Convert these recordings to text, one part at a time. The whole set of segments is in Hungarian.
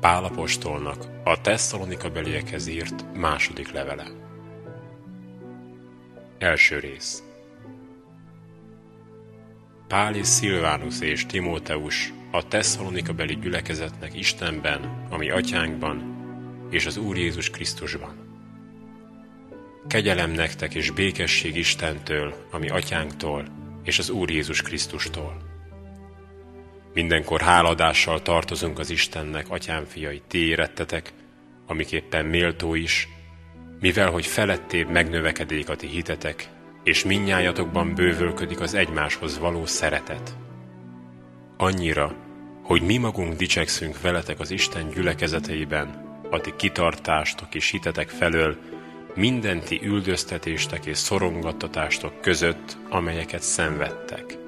Pálapostolnak a Tesszalonika beliekhez írt második levele. Első rész Pál és Szilvánus és Timóteus a Tesszalonika beli gyülekezetnek Istenben, ami atyánkban, és az Úr Jézus Krisztusban. Kegyelem nektek és békesség Istentől, ami atyánktól, és az Úr Jézus Krisztustól Mindenkor háladással tartozunk az Istennek, atyám fiai, ti érettetek, amiképpen méltó is, mivel hogy felettébb megnövekedék a ti hitetek, és minnyájatokban bővölködik az egymáshoz való szeretet. Annyira, hogy mi magunk dicsekszünk veletek az Isten gyülekezeteiben, a ti kitartástok és hitetek felől, mindenti üldöztetéstek és szorongattatástok között, amelyeket szenvedtek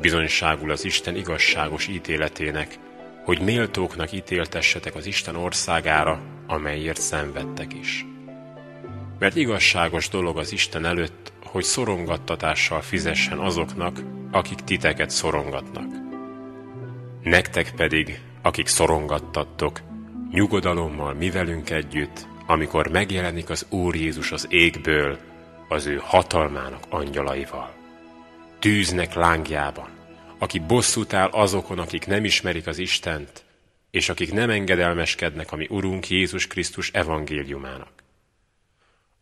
bizonyságul az Isten igazságos ítéletének, hogy méltóknak ítéltessetek az Isten országára, amelyért szenvedtek is. Mert igazságos dolog az Isten előtt, hogy szorongattatással fizessen azoknak, akik titeket szorongatnak. Nektek pedig, akik szorongattattok, nyugodalommal mi velünk együtt, amikor megjelenik az Úr Jézus az égből, az ő hatalmának angyalaival tűznek lángjában, aki bosszút áll azokon, akik nem ismerik az Istent, és akik nem engedelmeskednek a mi Urunk Jézus Krisztus evangéliumának.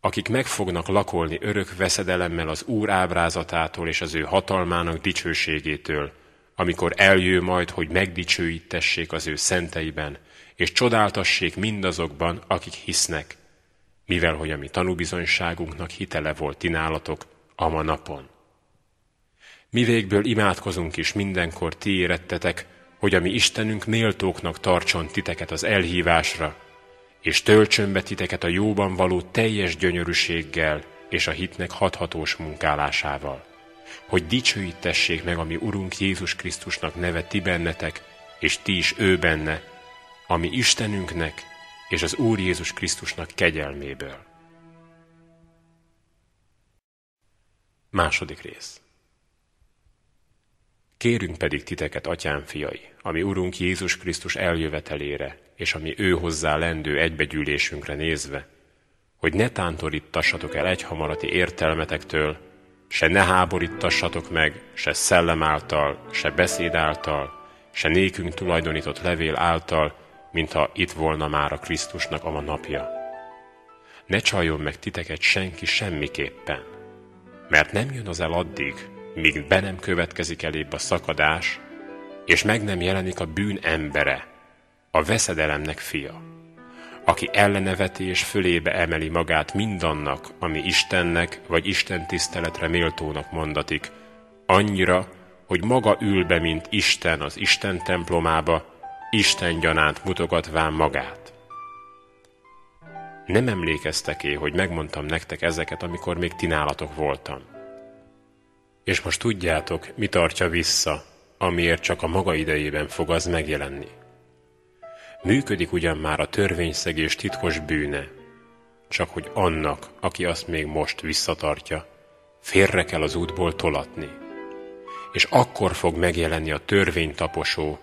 Akik meg fognak lakolni örök veszedelemmel az Úr ábrázatától és az ő hatalmának dicsőségétől, amikor eljő majd, hogy megdicsőítessék az ő szenteiben, és csodáltassék mindazokban, akik hisznek, mivel hogy a mi tanúbizonyságunknak hitele volt tinálatok ama napon. Mi végből imádkozunk is mindenkor ti érettetek, hogy a mi Istenünk méltóknak tartson titeket az elhívásra, és töltsön be titeket a jóban való teljes gyönyörűséggel és a hitnek hathatós munkálásával, hogy dicsőítessék meg a mi Urunk Jézus Krisztusnak neve ti bennetek, és ti is ő benne, ami Istenünknek és az Úr Jézus Krisztusnak kegyelméből. Második rész. Kérünk pedig titeket, atyám fiai, ami Urunk Jézus Krisztus eljövetelére, és ami ő hozzá lendő egybegyűlésünkre nézve, hogy ne tántorítassatok el egyhamarati értelmetektől, se ne háborítassatok meg, se szellem által, se beszéd által, se nékünk tulajdonított levél által, mintha itt volna már a Krisztusnak a napja. Ne csaljon meg titeket senki semmiképpen, mert nem jön az el addig, míg be nem következik elébb a szakadás, és meg nem jelenik a bűn embere, a veszedelemnek fia, aki elleneveti és fölébe emeli magát mindannak, ami Istennek vagy Isten tiszteletre méltónak mondatik, annyira, hogy maga ül be, mint Isten az Isten templomába, Isten gyanánt mutogatván magát. Nem emlékeztek-é, hogy megmondtam nektek ezeket, amikor még tinálatok voltam? És most tudjátok, mi tartja vissza, amiért csak a maga idejében fog az megjelenni. Működik ugyan már a törvényszegés titkos bűne, csak hogy annak, aki azt még most visszatartja, félre kell az útból tolatni. És akkor fog megjelenni a törvénytaposó,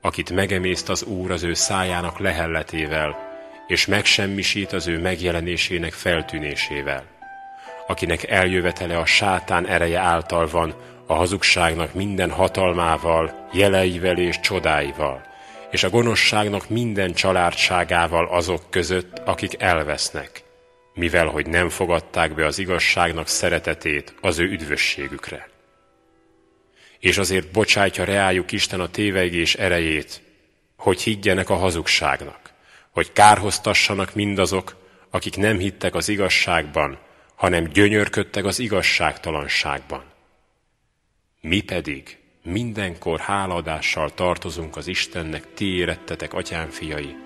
akit megemészt az Úr az ő szájának lehelletével, és megsemmisít az ő megjelenésének feltűnésével akinek eljövetele a sátán ereje által van, a hazugságnak minden hatalmával, jeleivel és csodáival, és a gonoszságnak minden családságával azok között, akik elvesznek, mivel hogy nem fogadták be az igazságnak szeretetét az ő üdvösségükre. És azért bocsátja reájuk Isten a tévegés erejét, hogy higgyenek a hazugságnak, hogy kárhoztassanak mindazok, akik nem hittek az igazságban, hanem gyönyörködtek az igazságtalanságban. Mi pedig mindenkor háladással tartozunk az Istennek, ti érettetek, atyám fiai,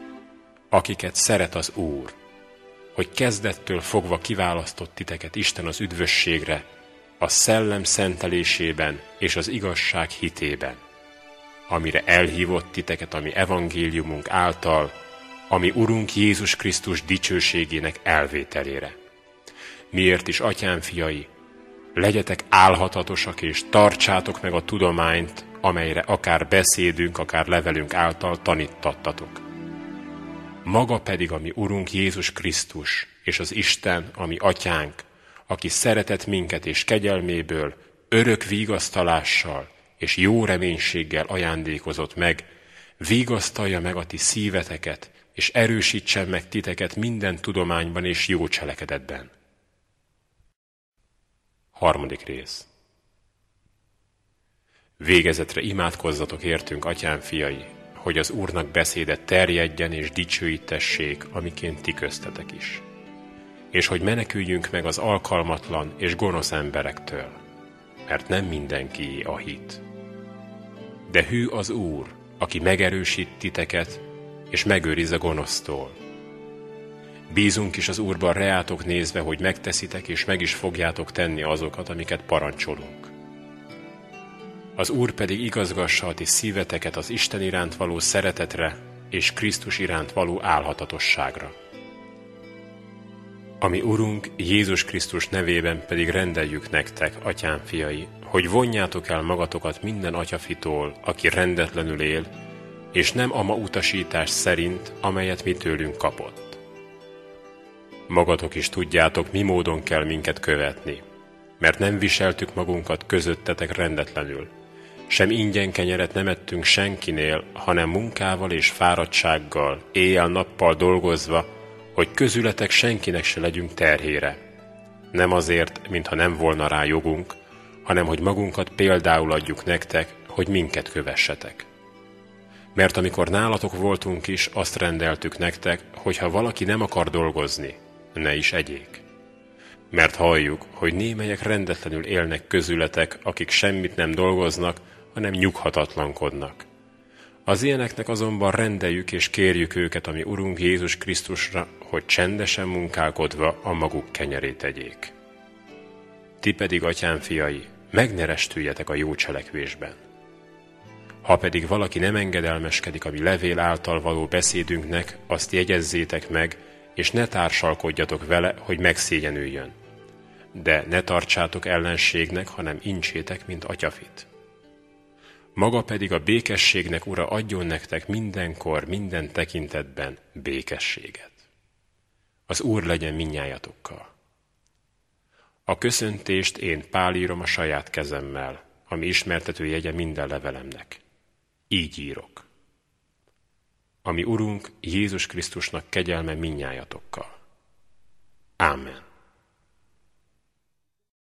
akiket szeret az Úr, hogy kezdettől fogva kiválasztott titeket Isten az üdvösségre, a szellem szentelésében és az igazság hitében, amire elhívott titeket a mi evangéliumunk által, ami Urunk Jézus Krisztus dicsőségének elvételére miért is, atyám fiai, legyetek álhatatosak és tartsátok meg a tudományt, amelyre akár beszédünk, akár levelünk által tanítattatok. maga pedig a mi Urunk Jézus Krisztus, és az Isten, ami Atyánk, aki szeretett minket és kegyelméből, örök vigasztalással és jó reménységgel ajándékozott meg, vigasztalja meg a ti szíveteket, és erősítsen meg titeket minden tudományban és jó cselekedetben. Harmadik rész. Végezetre imádkozzatok értünk, atyám fiai, hogy az Úrnak beszéde terjedjen és dicsőítessék, amiként ti köztetek is. És hogy meneküljünk meg az alkalmatlan és gonosz emberektől, mert nem mindenki a hit. De hű az Úr, aki megerősít titeket, és megőriz a gonosztól. Bízunk is az Úrban reátok nézve, hogy megteszitek, és meg is fogjátok tenni azokat, amiket parancsolunk. Az Úr pedig igazgassa a ti szíveteket az Isten iránt való szeretetre és Krisztus iránt való álhatatosságra. Ami Urunk Jézus Krisztus nevében pedig rendeljük nektek, atyám fiai, hogy vonjátok el magatokat minden atyafitól, aki rendetlenül él, és nem a ma utasítás szerint, amelyet mi tőlünk kapott. Magatok is tudjátok, mi módon kell minket követni, mert nem viseltük magunkat közöttetek rendetlenül, sem ingyen kenyeret nem ettünk senkinél, hanem munkával és fáradtsággal, éjjel-nappal dolgozva, hogy közületek senkinek se legyünk terhére. Nem azért, mintha nem volna rá jogunk, hanem hogy magunkat például adjuk nektek, hogy minket kövessetek. Mert amikor nálatok voltunk is, azt rendeltük nektek, hogy ha valaki nem akar dolgozni, ne is egyék. Mert halljuk, hogy némelyek rendetlenül élnek közületek, akik semmit nem dolgoznak, hanem nyughatatlankodnak. Az ilyeneknek azonban rendeljük és kérjük őket, ami Urunk Jézus Krisztusra, hogy csendesen munkálkodva a maguk kenyerét tegyék. Ti pedig, atyám fiai, megnerestüljetek a jó cselekvésben. Ha pedig valaki nem engedelmeskedik a mi levél által való beszédünknek, azt jegyezzétek meg, és ne társalkodjatok vele, hogy megszégyenüljön. De ne tartsátok ellenségnek, hanem incsétek, mint atyafit. Maga pedig a békességnek, Ura, adjon nektek mindenkor, minden tekintetben békességet. Az Úr legyen minnyájatokkal. A köszöntést én pálírom a saját kezemmel, ami ismertető jegye minden levelemnek. Így írok. Ami Urunk Jézus Krisztusnak kegyelme minnyájatokkal. Ámen.